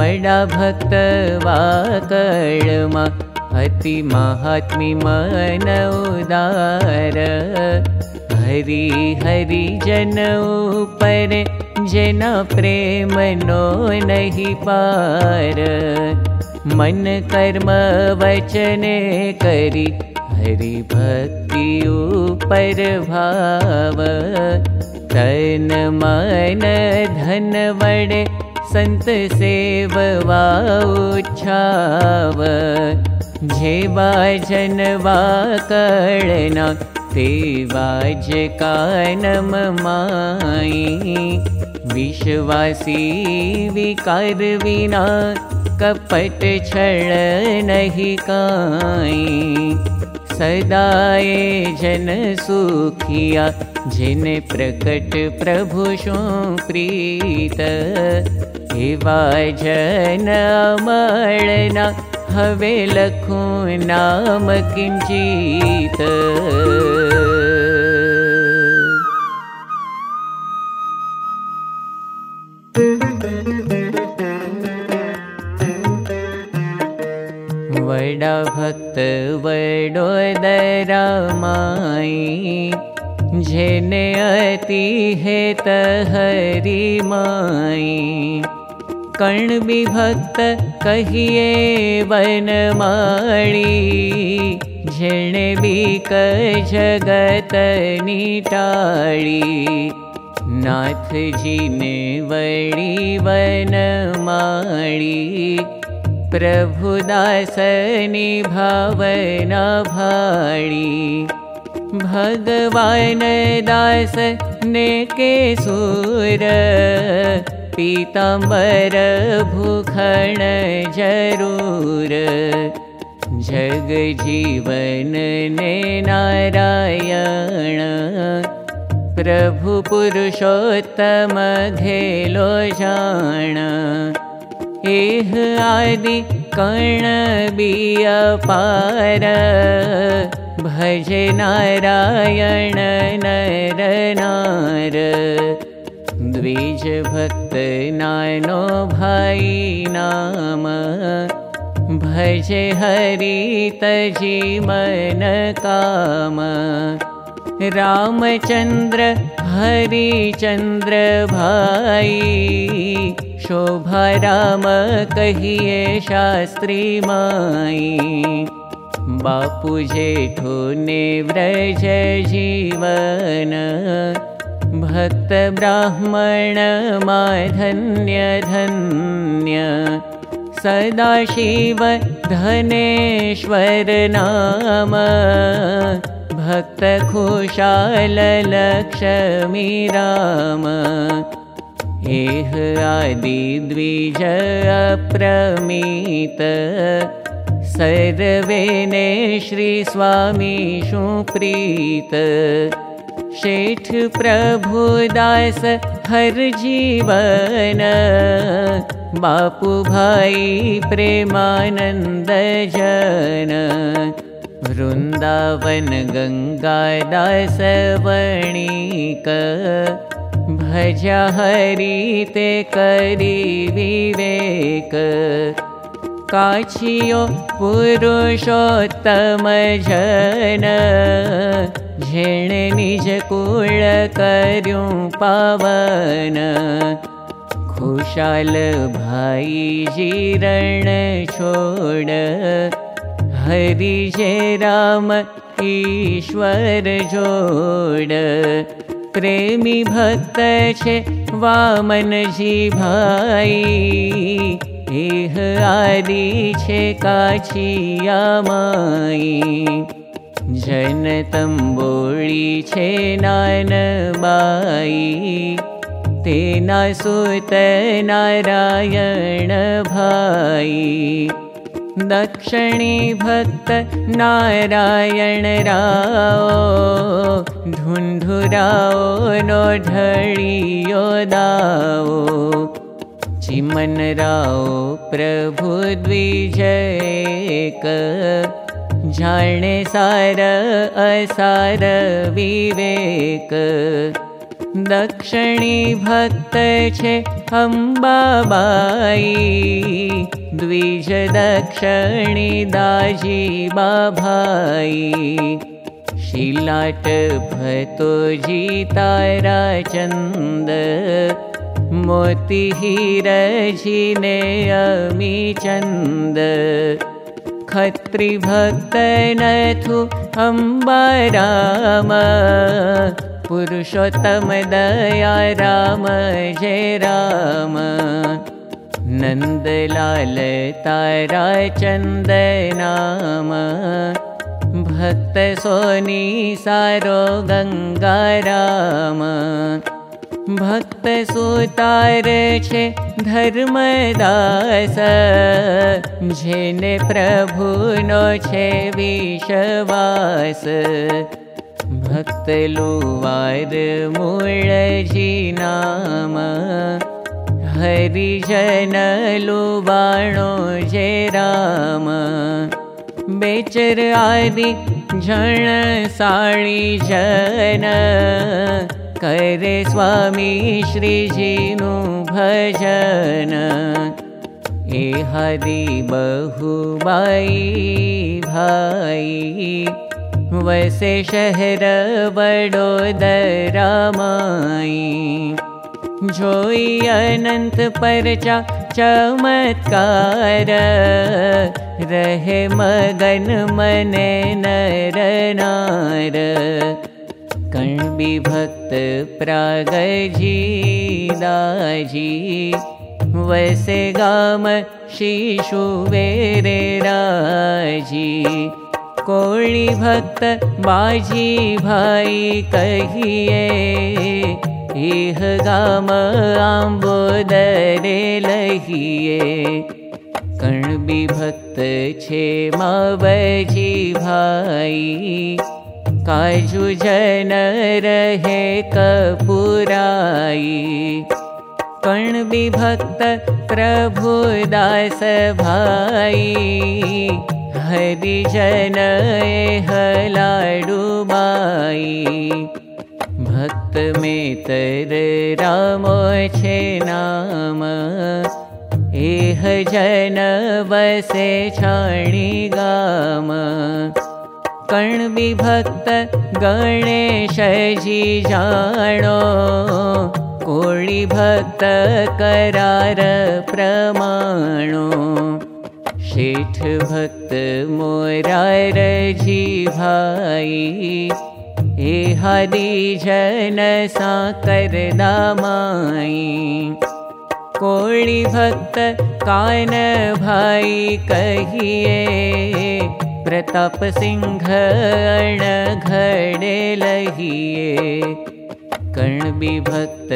वडा महात्मी मन उदार। हरि हरि जन पर जना प्रेम नो नहीं पार। मन कर्म वचने करी हरि भक्ति भाव। तन मन धन वडे उच्छाव जेवा जनवा कळना तेवाज कानम माई। विश्वासी विकार विना कपट छळ नहीं काई। सदाए जन सुखिया जिन प्रकट प्रभु शो प्रीत एवा जन अमळना हवे लखू नाम किंचित। वडा भक्त वडोदरा माई जेने अति हेत हरि माई कर्ण विभक्त कहिए वन माणी जेने बीक जगत निटाड़ी नाथ जी ने वड़ी वन माड़ी प्रभुदासनि भावना भाणी भगवान दास ने के सूर पीताम्बर भूखण जरूर जग जीवन ने नारायण। प्रभु पुरुषोत्तम घेलो जाण एह आदि कर्ण पार भज नारायण नर नार द्विज नानो भाई नाम। भज हरि तजीवन काम। रामचन्द्र हरिचन्द्र भाई शोभा राम कहिए शास्त्री माई। बापू जेठो ने व्रज जीवन भक्त ब्राह्मण माधन्य धन्य। सदा शिव धनेश्वर नाम। भक्त खुशाल लक्ष्मी राम। एह आदि द्विज अप्रमीत। सर्वेने श्री स्वामी सुप्रीत शेठ प्रभुदास हर जीवन। बापू भाई प्रेमानन्द जन। वृन्दावन गङ्गादास वणिक। भज हरि ते करि विवेक। काछियो पुरुषोत्तम जन झेण निज कुळ कर्यूं पावन। खुशाल भाई जीरण छोड़। हरि जय राम ईश्वर जोड़। प्रेमी भक्त छे वामन जी भाई। एह आदि छे काछिया माई जन तंबोड़ी छे नान बाई तेना सुत नारायण भाई. दक्षिणी भक्त नारायण राओ धुंधुराओ नो ढळियो दाओ. चिमन राओ प्रभु द्विजयक जाणे सार असार विवेक। दक्षिणी भक्त छे अम्बाबाई द्विज दक्षिणी दाजी बाभाई शिलाट भतो जी तारा चन्द मोती हीरजी ने अमी चन्द खत्री भक्त नथु अम्बा राम पुरुषोत्तम दया राम जय राम। नन्दलाल तारा चन्दनाम भक्त सोनी सारो गङ्गाराम। भक्त सुतार छे धर्मदास जेने प्रभुनो छे विश्वास। भक्तलुवार मूळजी नाम हरिजन लुबाणो जे राम। बेचर आदि जन साळी जन करे स्वामी श्रीजीनु भजन ए हरि बहुबाई भाई। वसे शहर वडोदरामाई जोई अनंत परचा चमत्कार। रहे मगन मने नरनार कण्बी भक्त प्रागजी दाजी वसे गाम शिशु वेरे राजी। कोळी भक्त बाजी भाई कहिए इह गाम आम्बोदरे लहिए कणबी भक्त छे मावजी भाई काजू जन रहे कपुराई। कणबी भक्त प्रभुदास भाई। हरिजन हलाडुबाई भक्त में तर रामो छे नाम। एह जन बसे छाणी गाम कण विभक्त गणेश जाणो। कोळी भक्त करार प्रमाणो। शेठ भक्त मोरार जी भाई हे हरि जन साकर दामाई कोळी भक्त कान भाई कहिए प्रताप सिंह अण घड़े लहिए कर्ण भक्त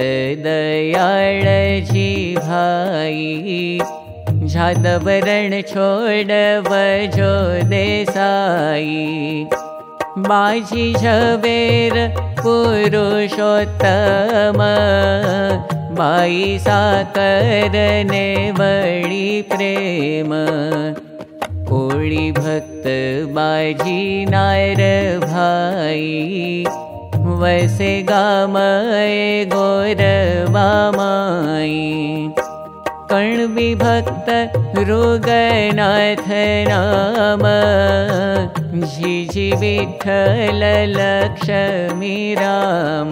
दयाळ जी भाई। जादवरण छोड़ वजो देसाई बाजी झवेर पुरुषोत्तम। बाई साकर ने वड़ी प्रेम कोड़ी भक्त बाजी नायर भाई. वैसे गाम गोरवामाई कर्णविभक्त रुगनाथ नाम झिझि विठल लक्ष्मी राम.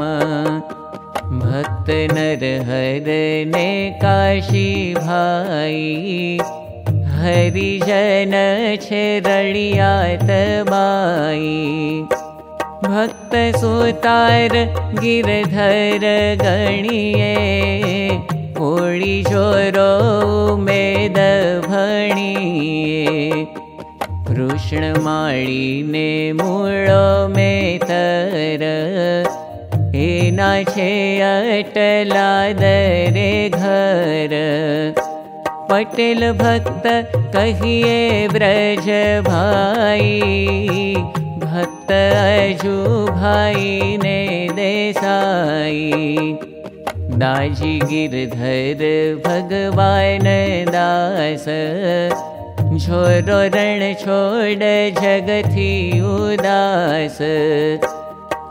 भक्त नर हर ने काशी भाई हरिजन रड़ियात बाई भक्त सुतार गिरधर गणिये। कोळी जोरो मेद भणिये। कृष्णमाळी ने मूळो एना छे अटला दरे घर पटेल भक्त कहिए ब्रज भाई। भक्त अजू भाई ने देसाई दाजी गिरधर भगवान दास। छोरो रण छोड़ जगथी उदास।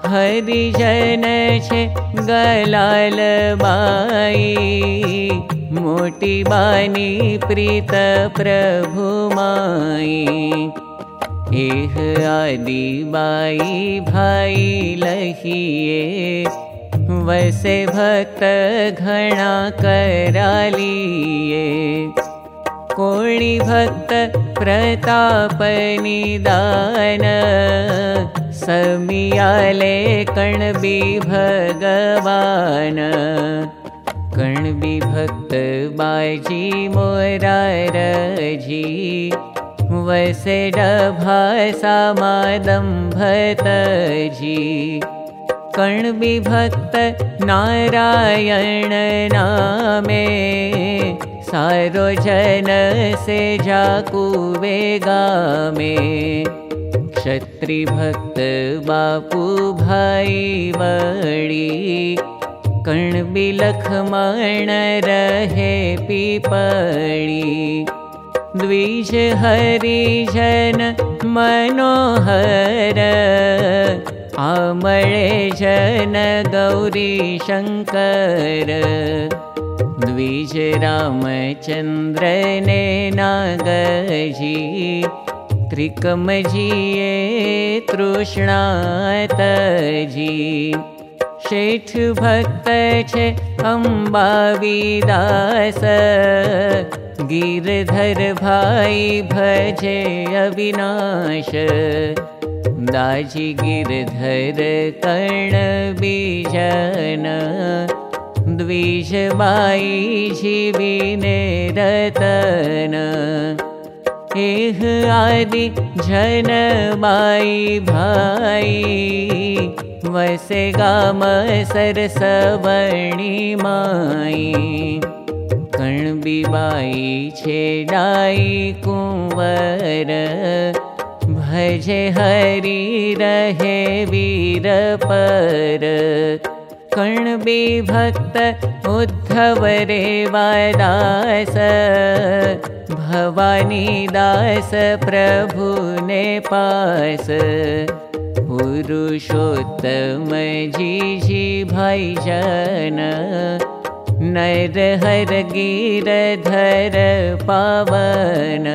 हरिजन छे गलाल बाई मोटी बानी प्रीत प्रभु माई। एह आदि बाई भाई लहिए। वसे भक्त घणा करालिए कोणी भक्त प्रतापनिदान समियाले कणबी भगवान कणबी भक्त बाजी मोरारजी वसे डभासा मादम्भतजी कणबी भक्त नारायण नामे सारो जन से जाकुवे गामे। क्षत्रि भक्त बापू भाई बड़ी कण बिलख मण रहे पीपड़ी द्विज हरिजन मनोहर। आमळे जन गौरी शङ्कर द्विज रामचन्द्रने नागजी। त्रिकमजिये तृष्णातजी शेठ भक्त छे अम्बाविदास। गिरधर भाई भजे अविनाश। दाजी गिरधर कर्ण बीजन। द्विषबाई जीविने रतन एह आदि जन बाई भाई। वसे गाम सरसवणी माई। कणबीबाई छे डाई कुंवर। भजे हरि रहे वीर पर कणबी भक्त उद्धव रे वादास। भवानी दास प्रभु ने पास। पुरुषोत्तम जी जी भाई जन नर हर गिरधर पावन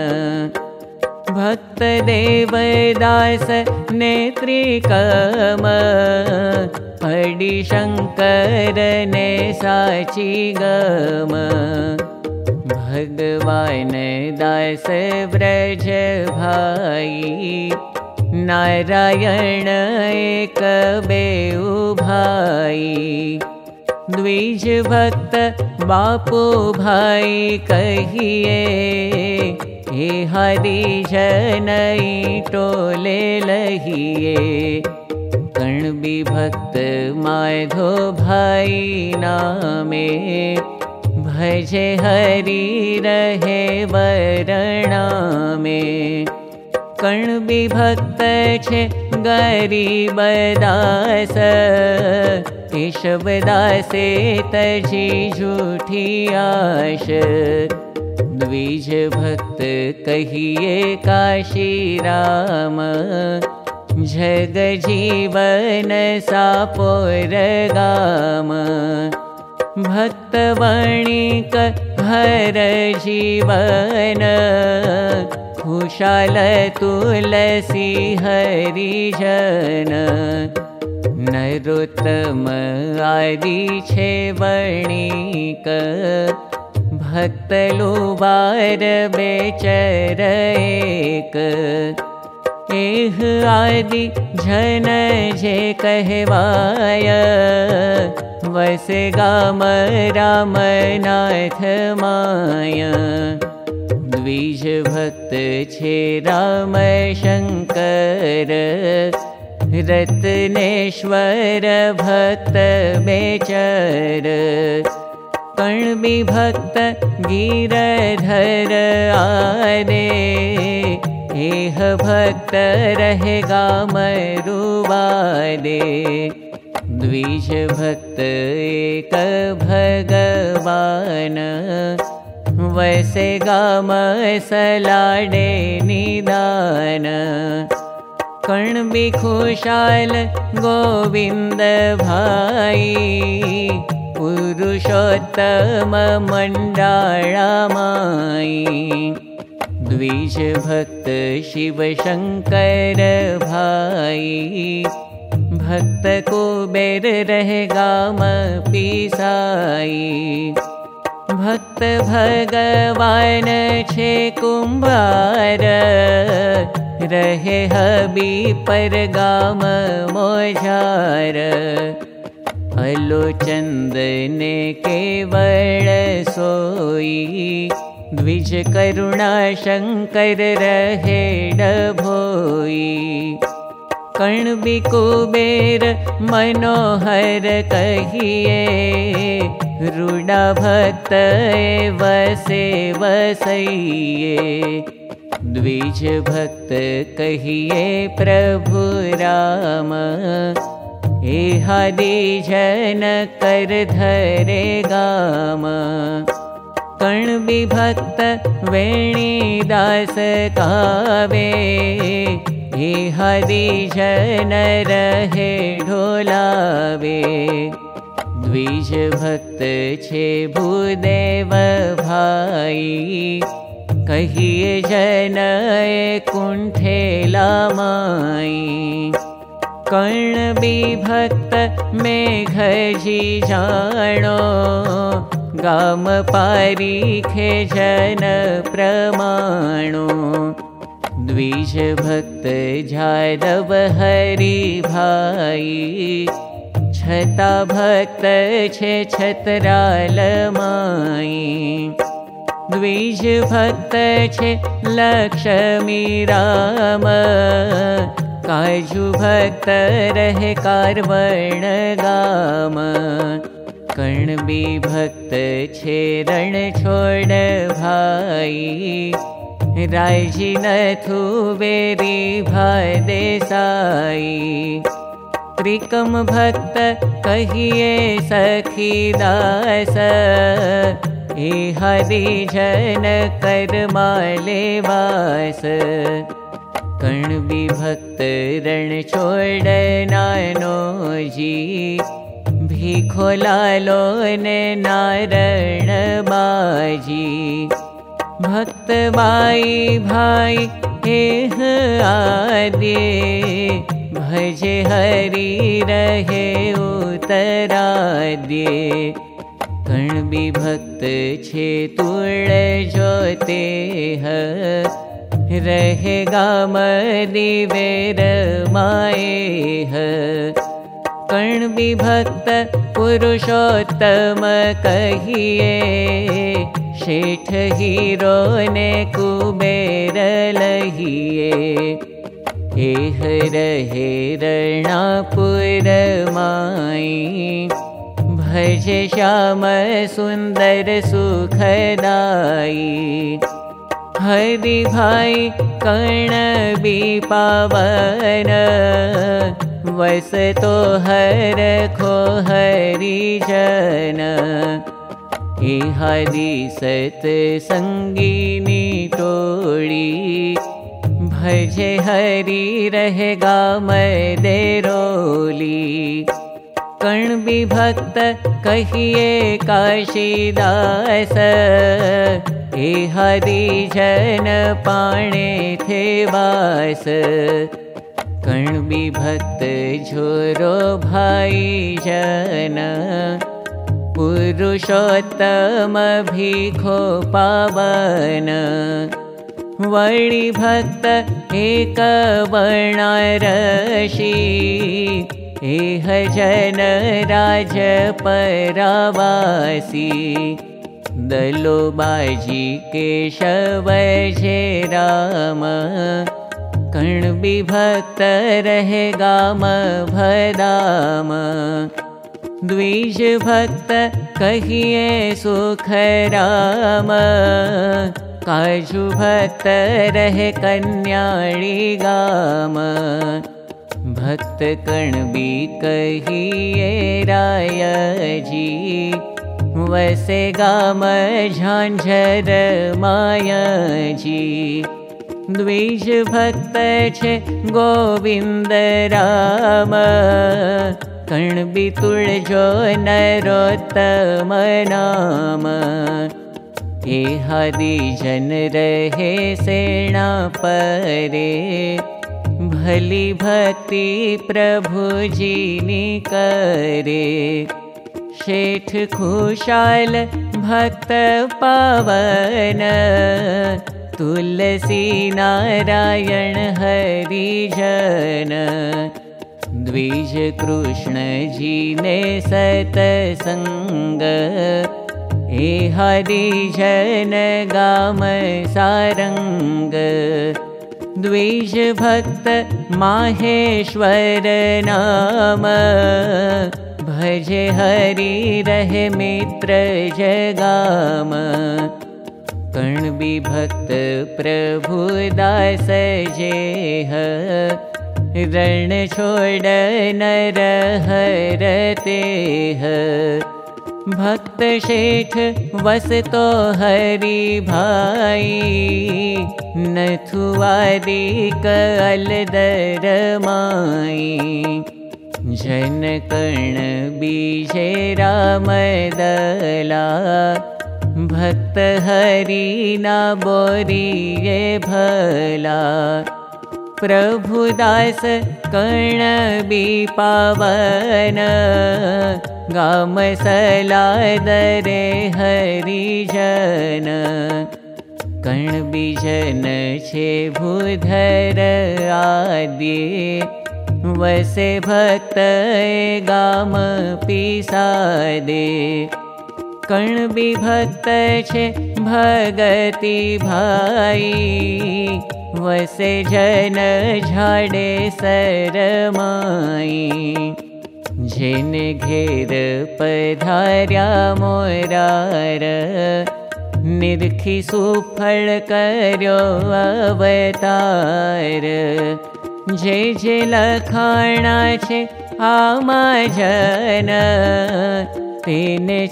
भक्त देवदास नेत्रिकम। अडि शङ्कर ने साची गम। भगवान दास व्रज भाई। नारायण एक बेउ भाई। द्विज भक्त बापू भाई कहिए हे हरि टोले लहिए। कणबी भक्त माधो भाई नामे। भजे हरि रहे वरणा में कणबी भक्त छे गरीब दास। केशवदासे तजी झूठी आश द्विज भक्त कहिए काशी राम जग जीवन सापोर गाम। भक्तवणिक हर जीवन खुशाल तुलसी हरिजन नरोत्तम आदि छे वणिक भक्तलुबार बेचर एक। एह आदि जन जे कहवाय। वस गाम रामनाथ माया। द्विज भक्त छे राम शङ्कर रत्नेश्वर भक्त बेचर कण्बि भक्त गिरधर आदे एह भक्त रहे गामरुवादे द्विज भक्त एक भगवान। वैसे गाम सलाडे निदान। कण्बि खुशाल गोविन्द भाई पुरुषोत्तम मण्डाळामाई द्विज भक्त कुबेर रह गाम पिसाई। भक्त भगवान छे कुम्भार रहे हबी पर गाम मोझार अलोचन्दने केवल सोई। द्विज करुणा शङ्कर रहे डभोई। कण्बि कुबेर मनोहर कहिए। रुडा भक्त वसे वसैये। द्विज भक्त कहिए प्रभु राम एहादि जन कर धरे भक्त वेणी दास कावे। एहादि जन रहे ढोलावे। द्विज भक्त छे भूदेव भाई। कहिए जन कुण्ठेला माई कर्ण भक्त मेघजी जानो गाम पारीखे जन प्रमाणो। द्विज भक्त जादव हरि भाई। छता भक्त छे छतराल माई। द्विज भक्त छे लक्ष्मी राम काजु भक्त रहे कारवण गाम। कर्णबी भक्त छे रण छोड़ भाई। रायजी नथु बेरी भाई देसाई। त्रिकम भक्त कहिए सखी दास। हरि जन कर माले कण्बि भक्त रण छोड़ नानो जी। भीखो नारण बाजी भक्त बाई भाई हेह आदे। भजे हरि रहे उतरा दे कण्बि भक्त छे तुळ जोते ह रहे गाम दिवेर माए कर्ण विभक्त पुरुषोत्तम कहिए शेठ हीरो ने कुबेर लहिए एह रहे रणापुर माई भजे श्याम सुन्दर सुखदाई हरि भाई कर्ण भी पावन। वस हर खो हरि जन। हरि सत संगीनी टोड़ी भजे हरि रहे गाम देरोली। कर्ण भी भक्त कहिए काशीदास हे हरि जन पाणे थे वास। कण्बि भक्त झोरो भाई जन। पुरुषोत्तम भीखो पावन। वणि भक्त एक वर्णारशी जन राज दलो केशव जे राम। कर्ण विभक्त रहे गाम भदाम। द्विज भक्त कहिए सुख राम। काजु भक्त रहे कन्याड़ी गाम। भक्त कर्ण भी कहिए राय जी वसे गाम झांझर माया जी द्विज भक्त छे गोविंद राम। कण बितुल जो नरोत्तम नाम। ए हरि जन रहे सेना परे। भली भक्ति प्रभु जी करे शेठ खुशाल भक्त पावन। तुलसी नारायण हरि जन द्विज कृष्ण जी ने सतसंग हे हरि जन गाम सारंग। द्विज भक्त माहेश्वर नाम भजे हरि रहे मित्र जगाम। भक्त प्रभु दास जेह। रण छोड़ नर हरते भक्त शेठ वस तो हरि भाई। नथुआरी कल दर माई जन कर्ण बीजे राम दला भक्त हरि ना बोरिये भला प्रभुदास कर्ण बी पावन गाम सला दरे हरि कर्ण बीजन छे भूधर आदि वसे भक्त गाम पिसा दे कर्ण विभक्त छे भगति भाई। वसे जन झाडे सरमाई। जेने घेर पधार्या मोरार। निर्खी सुफल अवतार जे जे लखाणा छे आमा जन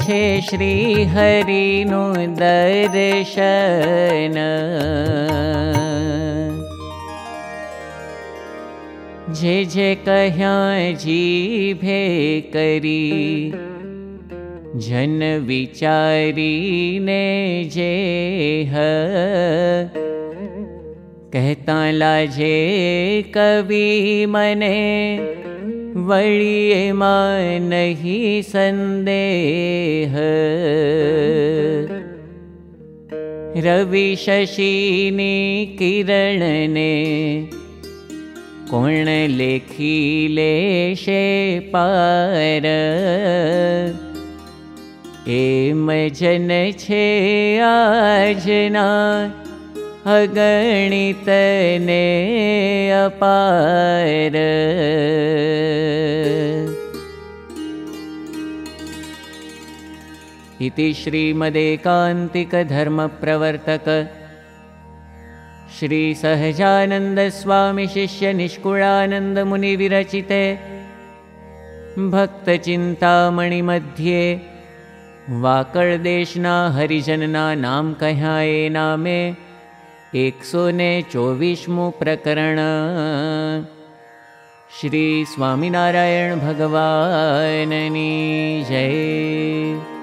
छे श्री हरि नु दर्शन। जे जे कह्या भे करी जन विचारी ने जे ह कहता लाजे कवि मने वळिये मा नहीं संदेह। रवि शशिनी किरणने कोण लेखी लेशे पार। एम जन छे आजना अगणितने अपार। इति श्रीमदेकान्तिकधर्मप्रवर्तक श्रीसहजानन्दस्वामिशिष्यनिष्कुळानन्दमुनिविरचिते भक्तचिन्तामणिमध्ये वाकळदेशना हरिजनना नाम कह्याये नामे एकसो ने चोवीसमु प्रकरण श्री स्वामिनारायण भगवाननी जय